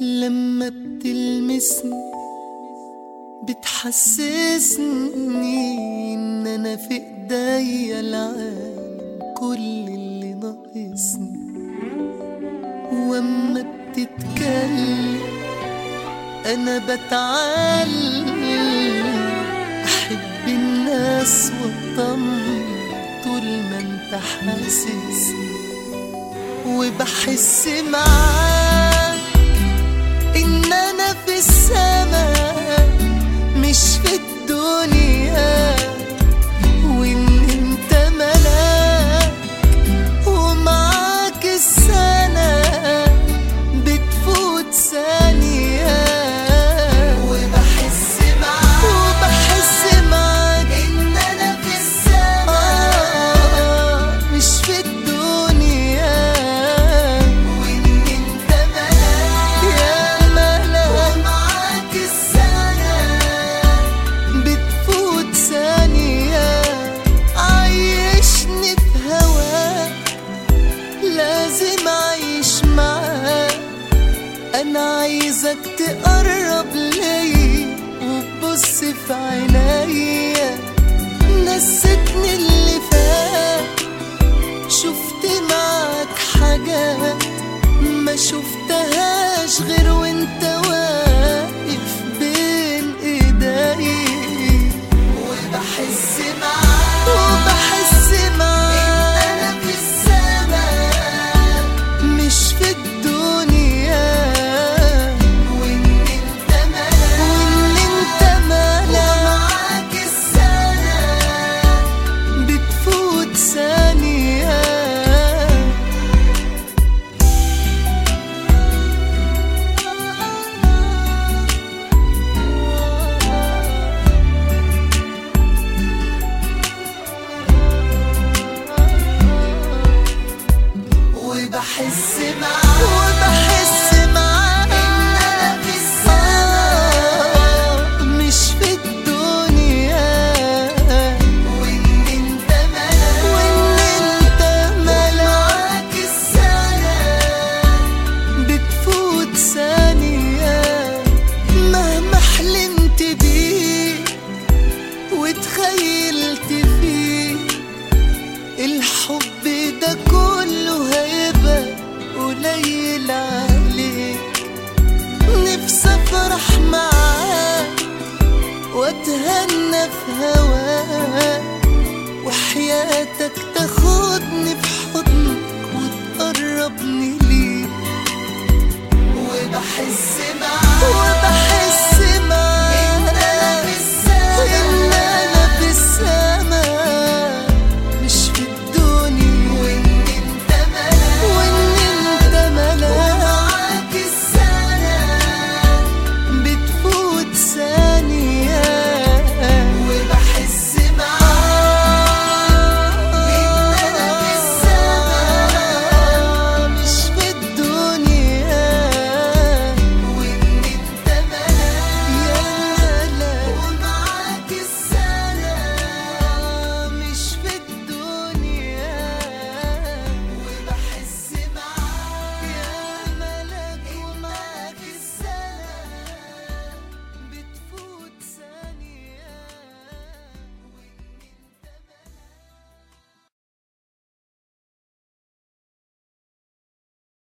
لما بتلمسني بتحسسني إن أنا في إيديا العالم كل اللي ناقصني. وأما بتتكلم أنا بتعلم أحب الناس واطمن طول ما أنت حاسسني. وبحس معاك عايزك تقرب ليا وتبص في عينيا. نستني اللي فات شفت معاك حاجات ما شفتهاش غير وانت واقف بين إيدي. وبحس معاك تخيلت فيه. الحب ده كله هيبقى قليل عليك. نفسي أفرح معاك وأتهنى في هواك. وحياتك تاخدني في حضنك وتقربني ليك. وبحس